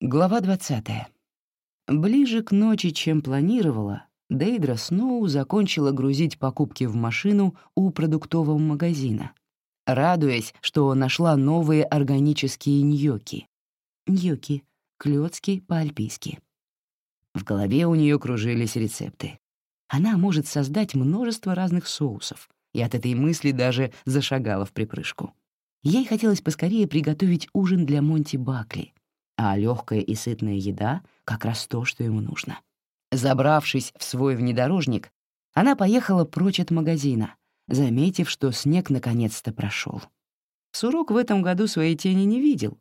Глава 20. Ближе к ночи, чем планировала, Дейдра Сноу закончила грузить покупки в машину у продуктового магазина, радуясь, что нашла новые органические ньоки. Ньоки — клёцки по-альпийски. В голове у нее кружились рецепты. Она может создать множество разных соусов, и от этой мысли даже зашагала в припрыжку. Ей хотелось поскорее приготовить ужин для Монти Бакли — а легкая и сытная еда — как раз то, что ему нужно. Забравшись в свой внедорожник, она поехала прочь от магазина, заметив, что снег наконец-то прошел. Сурок в этом году своей тени не видел,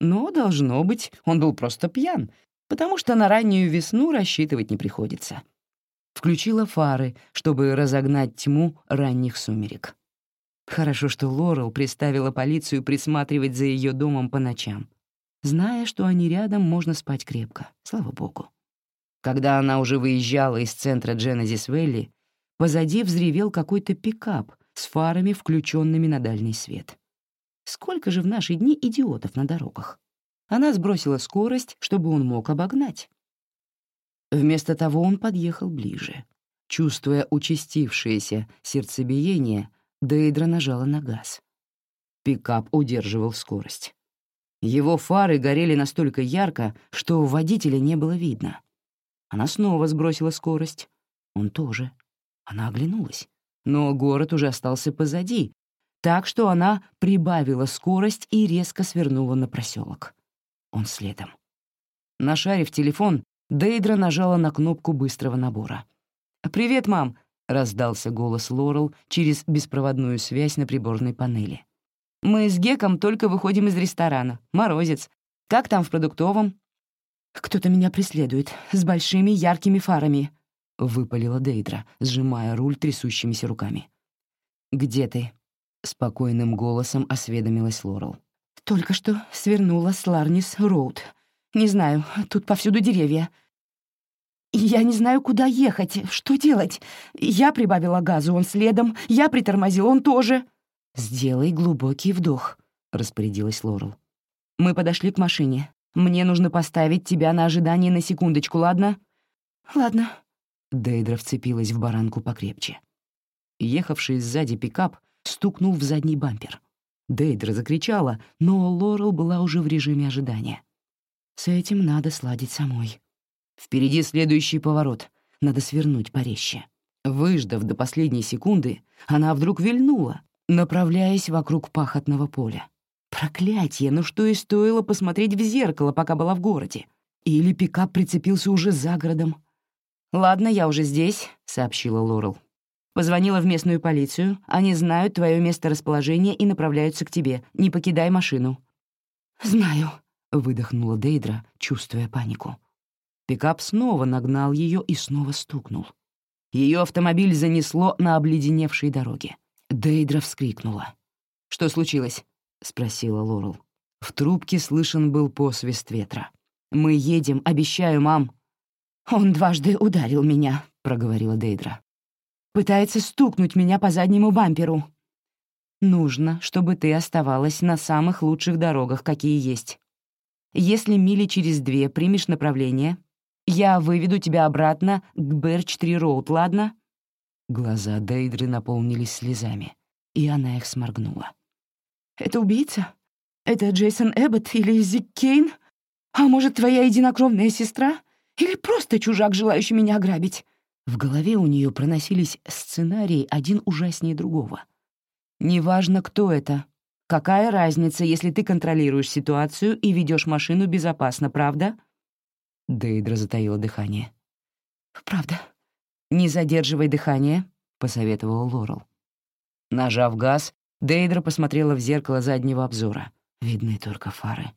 но, должно быть, он был просто пьян, потому что на раннюю весну рассчитывать не приходится. Включила фары, чтобы разогнать тьму ранних сумерек. Хорошо, что Лорел приставила полицию присматривать за ее домом по ночам. Зная, что они рядом, можно спать крепко, слава богу. Когда она уже выезжала из центра Дженезис Вэлли, позади взревел какой-то пикап с фарами, включенными на дальний свет. Сколько же в наши дни идиотов на дорогах? Она сбросила скорость, чтобы он мог обогнать. Вместо того он подъехал ближе. Чувствуя участившееся сердцебиение, Дейдра нажала на газ. Пикап удерживал скорость. Его фары горели настолько ярко, что водителя не было видно. Она снова сбросила скорость. Он тоже. Она оглянулась. Но город уже остался позади, так что она прибавила скорость и резко свернула на проселок. Он следом. Нашарив телефон, Дейдра нажала на кнопку быстрого набора. «Привет, мам!» — раздался голос Лорел через беспроводную связь на приборной панели. Мы с Геком только выходим из ресторана. Морозец. Как там в продуктовом?» «Кто-то меня преследует, с большими яркими фарами», — выпалила Дейдра, сжимая руль трясущимися руками. «Где ты?» — спокойным голосом осведомилась Лорел. «Только что свернула с Ларнис Роуд. Не знаю, тут повсюду деревья. Я не знаю, куда ехать, что делать. Я прибавила газу, он следом, я притормозил, он тоже». «Сделай глубокий вдох», — распорядилась Лорел. «Мы подошли к машине. Мне нужно поставить тебя на ожидание на секундочку, ладно?» «Ладно». Дейдра вцепилась в баранку покрепче. Ехавший сзади пикап стукнул в задний бампер. Дейдра закричала, но Лорел была уже в режиме ожидания. «С этим надо сладить самой. Впереди следующий поворот. Надо свернуть порезче». Выждав до последней секунды, она вдруг вильнула, направляясь вокруг пахотного поля. Проклятие, ну что и стоило посмотреть в зеркало, пока была в городе. Или пикап прицепился уже за городом. «Ладно, я уже здесь», — сообщила Лорел. «Позвонила в местную полицию. Они знают твое месторасположение и направляются к тебе. Не покидай машину». «Знаю», — выдохнула Дейдра, чувствуя панику. Пикап снова нагнал ее и снова стукнул. Ее автомобиль занесло на обледеневшей дороге. Дейдра вскрикнула. «Что случилось?» — спросила Лорел. В трубке слышен был посвист ветра. «Мы едем, обещаю, мам». «Он дважды ударил меня», — проговорила Дейдра. «Пытается стукнуть меня по заднему бамперу». «Нужно, чтобы ты оставалась на самых лучших дорогах, какие есть. Если мили через две примешь направление, я выведу тебя обратно к Берч-3-Роуд, ладно?» Глаза Дейдры наполнились слезами, и она их сморгнула. «Это убийца? Это Джейсон Эббот или Зик Кейн? А может, твоя единокровная сестра? Или просто чужак, желающий меня ограбить?» В голове у нее проносились сценарии один ужаснее другого. «Неважно, кто это. Какая разница, если ты контролируешь ситуацию и ведешь машину безопасно, правда?» Дейдра затаила дыхание. «Правда», «Не задерживай дыхание», — посоветовала Лорел. Нажав газ, Дейдра посмотрела в зеркало заднего обзора. Видны только фары.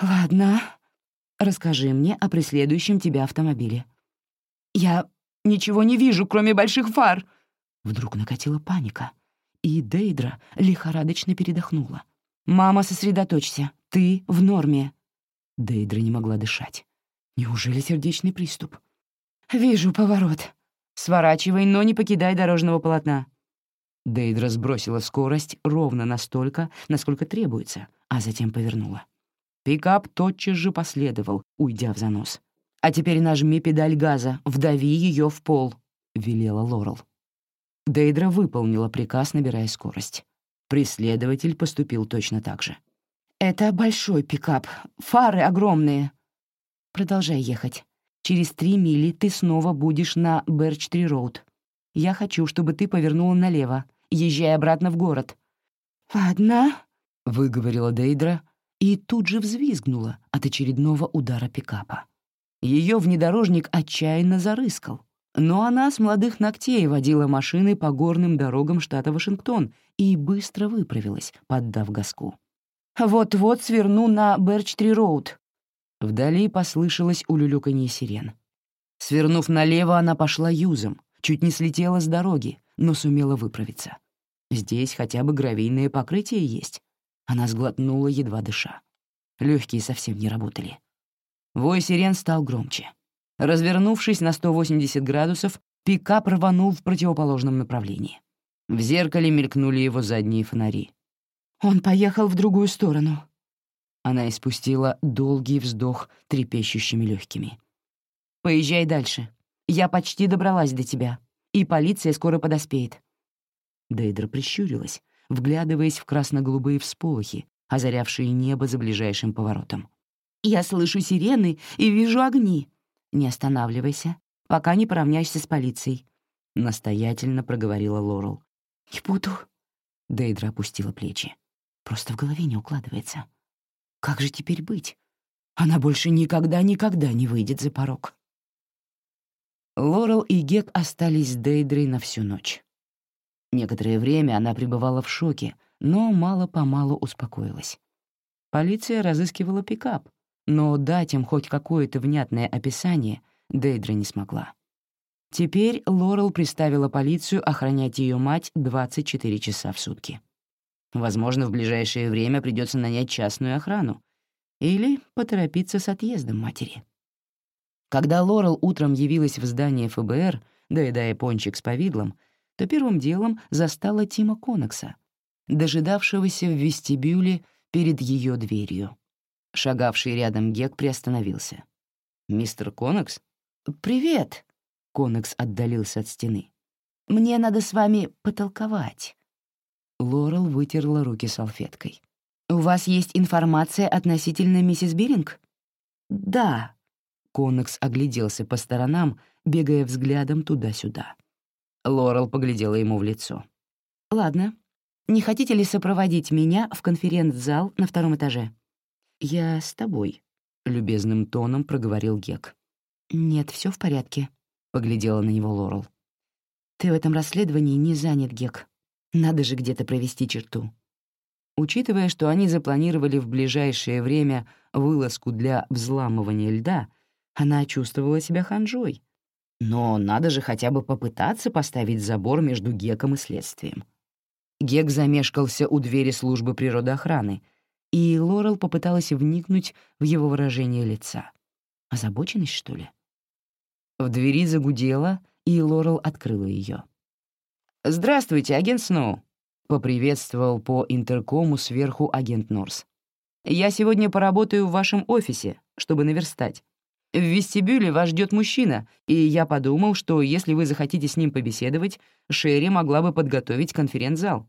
«Ладно, расскажи мне о преследующем тебя автомобиле». «Я ничего не вижу, кроме больших фар!» Вдруг накатила паника, и Дейдра лихорадочно передохнула. «Мама, сосредоточься, ты в норме». Дейдра не могла дышать. Неужели сердечный приступ? «Вижу поворот. Сворачивай, но не покидай дорожного полотна». Дейдра сбросила скорость ровно настолько, насколько требуется, а затем повернула. Пикап тотчас же последовал, уйдя в занос. «А теперь нажми педаль газа, вдави ее в пол», — велела Лорел. Дейдра выполнила приказ, набирая скорость. Преследователь поступил точно так же. «Это большой пикап. Фары огромные». «Продолжай ехать. Через три мили ты снова будешь на Берч-3-Роуд. Я хочу, чтобы ты повернула налево. Езжай обратно в город». «Ладно», — выговорила Дейдра и тут же взвизгнула от очередного удара пикапа. Ее внедорожник отчаянно зарыскал, но она с молодых ногтей водила машины по горным дорогам штата Вашингтон и быстро выправилась, поддав газку. «Вот-вот сверну на Берч-3-Роуд». Вдали послышалось улюлюканье сирен. Свернув налево, она пошла юзом, чуть не слетела с дороги, но сумела выправиться. Здесь хотя бы гравийное покрытие есть. Она сглотнула, едва дыша. Легкие совсем не работали. Вой сирен стал громче. Развернувшись на 180 градусов, пикап рванул в противоположном направлении. В зеркале мелькнули его задние фонари. «Он поехал в другую сторону». Она испустила долгий вздох трепещущими легкими. «Поезжай дальше. Я почти добралась до тебя, и полиция скоро подоспеет». Дейдра прищурилась, вглядываясь в красно-голубые всполохи, озарявшие небо за ближайшим поворотом. «Я слышу сирены и вижу огни. Не останавливайся, пока не поравняешься с полицией», — настоятельно проговорила Лорел. «Не буду». Дейдра опустила плечи. Просто в голове не укладывается. Как же теперь быть? Она больше никогда-никогда не выйдет за порог. Лорел и Гек остались с Дейдрой на всю ночь. Некоторое время она пребывала в шоке, но мало-помалу успокоилась. Полиция разыскивала пикап, но дать им хоть какое-то внятное описание Дейдра не смогла. Теперь Лорел приставила полицию охранять ее мать 24 часа в сутки. Возможно, в ближайшее время придется нанять частную охрану или поторопиться с отъездом матери. Когда Лорел утром явилась в здание ФБР, доедая пончик с повидлом, то первым делом застала Тима Конекса, дожидавшегося в вестибюле перед ее дверью. Шагавший рядом Гек приостановился. «Мистер Конекс?» «Привет!» — Конекс отдалился от стены. «Мне надо с вами потолковать». Лорел вытерла руки салфеткой. «У вас есть информация относительно миссис Биринг?» «Да». Конекс огляделся по сторонам, бегая взглядом туда-сюда. Лорел поглядела ему в лицо. «Ладно. Не хотите ли сопроводить меня в конференц-зал на втором этаже?» «Я с тобой», — любезным тоном проговорил Гек. «Нет, все в порядке», — поглядела на него Лорел. «Ты в этом расследовании не занят, Гек. Надо же где-то провести черту». Учитывая, что они запланировали в ближайшее время вылазку для взламывания льда, она чувствовала себя ханжой, но надо же хотя бы попытаться поставить забор между Геком и следствием. Гек замешкался у двери службы природоохраны, и Лорел попыталась вникнуть в его выражение лица. Озабоченность, что ли? В двери загудела, и Лорел открыла ее. «Здравствуйте, агент Сноу», — поприветствовал по интеркому сверху агент Норс. «Я сегодня поработаю в вашем офисе, чтобы наверстать. В вестибюле вас ждет мужчина, и я подумал, что если вы захотите с ним побеседовать, Шерри могла бы подготовить конференц-зал».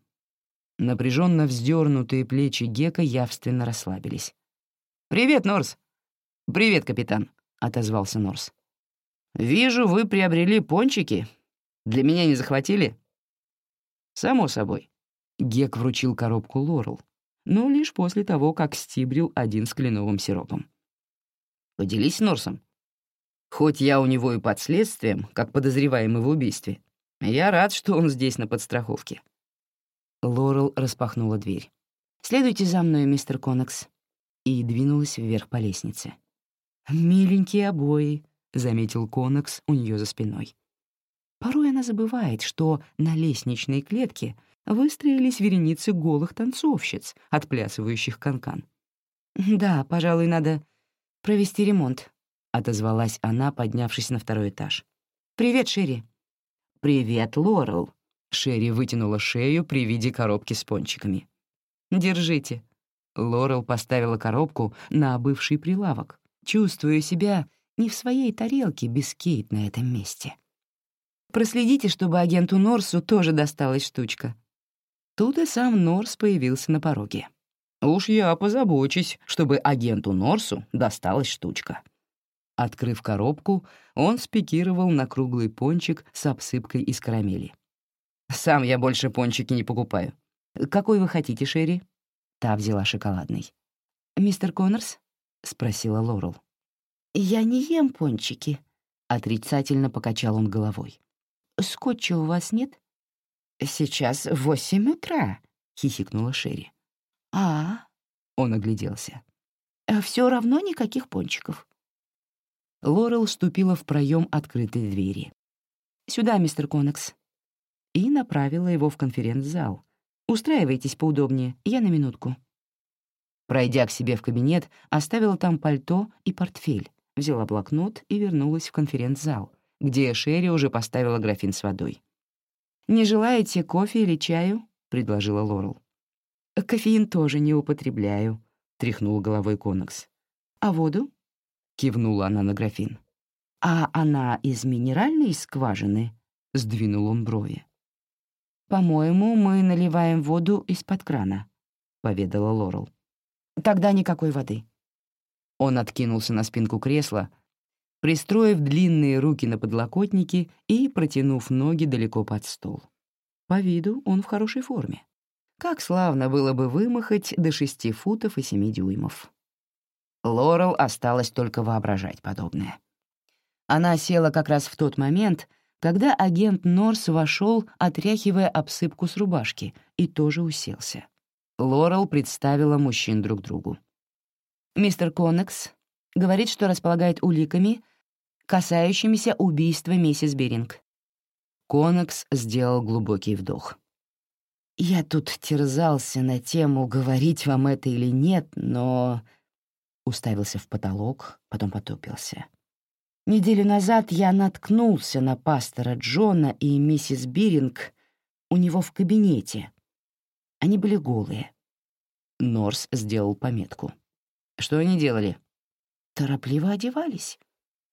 Напряженно вздернутые плечи Гека явственно расслабились. «Привет, Норс!» «Привет, капитан», — отозвался Норс. «Вижу, вы приобрели пончики. Для меня не захватили?» «Само собой». Гек вручил коробку Лорел, но лишь после того, как стибрил один с кленовым сиропом. Поделись с Норсом. Хоть я у него и под следствием, как подозреваемый в убийстве, я рад, что он здесь на подстраховке». Лорел распахнула дверь. «Следуйте за мной, мистер Коннекс», и двинулась вверх по лестнице. «Миленькие обои», — заметил Коннекс у нее за спиной. Порой она забывает, что на лестничной клетке выстроились вереницы голых танцовщиц, отплясывающих канкан. -кан. «Да, пожалуй, надо провести ремонт», — отозвалась она, поднявшись на второй этаж. «Привет, Шерри». «Привет, Лорел». Шерри вытянула шею при виде коробки с пончиками. «Держите». Лорел поставила коробку на бывший прилавок, чувствуя себя не в своей тарелке без Кейт на этом месте. «Проследите, чтобы агенту Норсу тоже досталась штучка». Тут и сам Норс появился на пороге. «Уж я позабочусь, чтобы агенту Норсу досталась штучка». Открыв коробку, он спикировал на круглый пончик с обсыпкой из карамели. «Сам я больше пончики не покупаю. Какой вы хотите, Шерри?» Та взяла шоколадный. «Мистер Коннорс?» — спросила Лорел. «Я не ем пончики», — отрицательно покачал он головой. «Скотча у вас нет?» «Сейчас восемь утра», — хихикнула Шерри. «А, — он огляделся. Все равно никаких пончиков». Лорел ступила в проем открытой двери. «Сюда, мистер Коннекс», и направила его в конференц-зал. «Устраивайтесь поудобнее, я на минутку». Пройдя к себе в кабинет, оставила там пальто и портфель, взяла блокнот и вернулась в конференц-зал, где Шерри уже поставила графин с водой. «Не желаете кофе или чаю?» — предложила Лорел. «Кофеин тоже не употребляю», — тряхнул головой Конекс. «А воду?» — кивнула она на графин. «А она из минеральной скважины?» — сдвинул он брови. «По-моему, мы наливаем воду из-под крана», — поведала Лорел. «Тогда никакой воды». Он откинулся на спинку кресла, пристроив длинные руки на подлокотники и протянув ноги далеко под стол. По виду он в хорошей форме. Как славно было бы вымахать до шести футов и семи дюймов. Лорел осталось только воображать подобное. Она села как раз в тот момент, когда агент Норс вошел, отряхивая обсыпку с рубашки, и тоже уселся. Лорел представила мужчин друг другу. «Мистер Коннекс говорит, что располагает уликами, касающимися убийства миссис Беринг». Коннекс сделал глубокий вдох. «Я тут терзался на тему, говорить вам это или нет, но...» Уставился в потолок, потом потупился. Неделю назад я наткнулся на пастора Джона и миссис Биринг у него в кабинете. Они были голые. Норс сделал пометку. Что они делали? Торопливо одевались.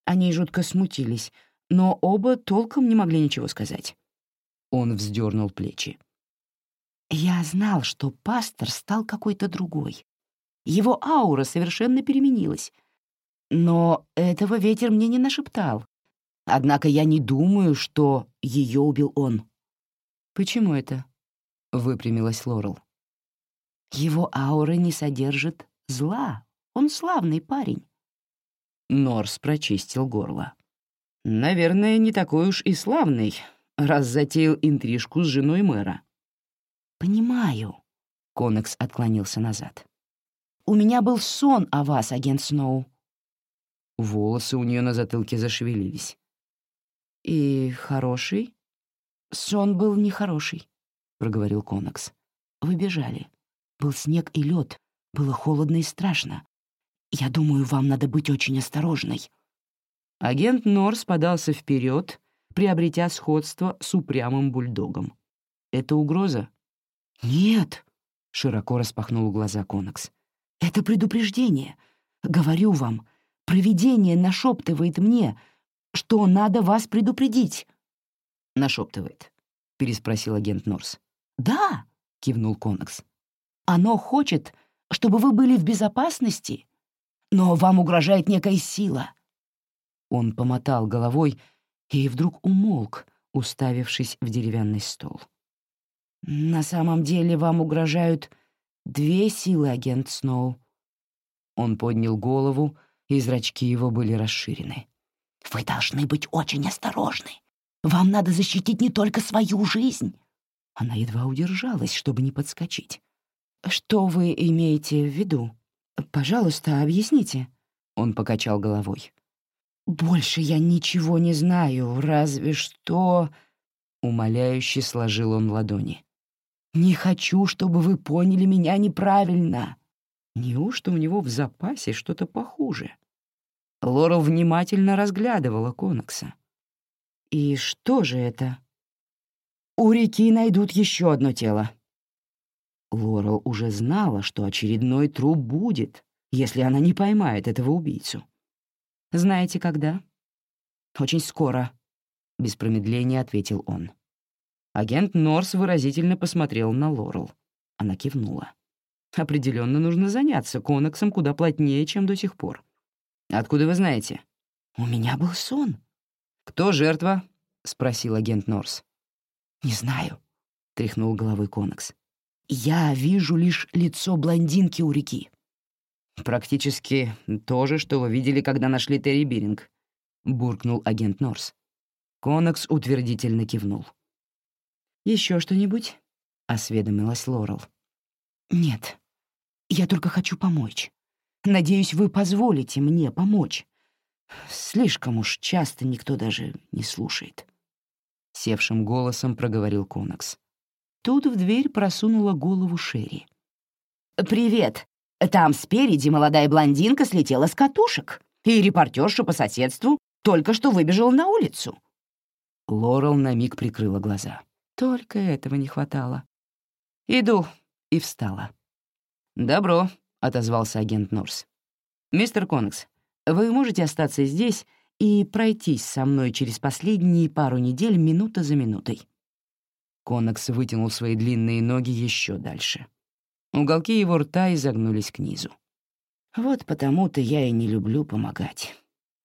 Они жутко смутились, но оба толком не могли ничего сказать. Он вздернул плечи. Я знал, что пастор стал какой-то другой. Его аура совершенно переменилась. Но этого ветер мне не нашептал. Однако я не думаю, что ее убил он. «Почему это?» — выпрямилась Лорел. «Его аура не содержит зла. Он славный парень». Норс прочистил горло. «Наверное, не такой уж и славный, раз затеял интрижку с женой мэра». «Понимаю», — Конекс отклонился назад. «У меня был сон о вас, агент Сноу. Волосы у нее на затылке зашевелились. «И хороший?» «Сон был нехороший», — проговорил Конакс. «Вы бежали. Был снег и лед. Было холодно и страшно. Я думаю, вам надо быть очень осторожной». Агент Норс подался вперед, приобретя сходство с упрямым бульдогом. «Это угроза?» «Нет», — широко распахнул глаза Конакс. «Это предупреждение. Говорю вам, Провидение нашептывает мне, что надо вас предупредить». «Нашептывает», — переспросил агент Норс. «Да», — кивнул Конекс. «Оно хочет, чтобы вы были в безопасности, но вам угрожает некая сила». Он помотал головой и вдруг умолк, уставившись в деревянный стол. «На самом деле вам угрожают две силы, агент Сноу». Он поднял голову, и зрачки его были расширены. «Вы должны быть очень осторожны. Вам надо защитить не только свою жизнь». Она едва удержалась, чтобы не подскочить. «Что вы имеете в виду? Пожалуйста, объясните». Он покачал головой. «Больше я ничего не знаю, разве что...» Умоляюще сложил он ладони. «Не хочу, чтобы вы поняли меня неправильно. Неужто у него в запасе что-то похуже? Лора внимательно разглядывала Конокса. «И что же это?» «У реки найдут еще одно тело». Лорел уже знала, что очередной труп будет, если она не поймает этого убийцу. «Знаете, когда?» «Очень скоро», — без промедления ответил он. Агент Норс выразительно посмотрел на Лорел. Она кивнула. Определенно нужно заняться Конексом куда плотнее, чем до сих пор. «Откуда вы знаете?» «У меня был сон». «Кто жертва?» — спросил агент Норс. «Не знаю», — тряхнул головой Конекс. «Я вижу лишь лицо блондинки у реки». «Практически то же, что вы видели, когда нашли Терри Биринг», — буркнул агент Норс. Конекс утвердительно кивнул. Еще что-нибудь?» — осведомилась Лорел. «Нет, я только хочу помочь. Надеюсь, вы позволите мне помочь. Слишком уж часто никто даже не слушает». — севшим голосом проговорил Конекс. Тут в дверь просунула голову Шерри. «Привет! Там спереди молодая блондинка слетела с катушек, и репортерша по соседству только что выбежала на улицу». Лорел на миг прикрыла глаза. Только этого не хватало. «Иду», и встала. «Добро», — отозвался агент Норс. «Мистер Конекс, вы можете остаться здесь и пройтись со мной через последние пару недель минута за минутой». Конакс вытянул свои длинные ноги еще дальше. Уголки его рта изогнулись к низу. «Вот потому-то я и не люблю помогать.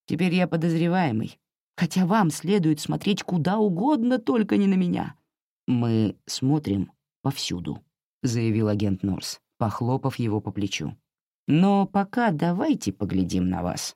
Теперь я подозреваемый, хотя вам следует смотреть куда угодно, только не на меня. Мы смотрим повсюду», — заявил агент Норс, похлопав его по плечу. «Но пока давайте поглядим на вас».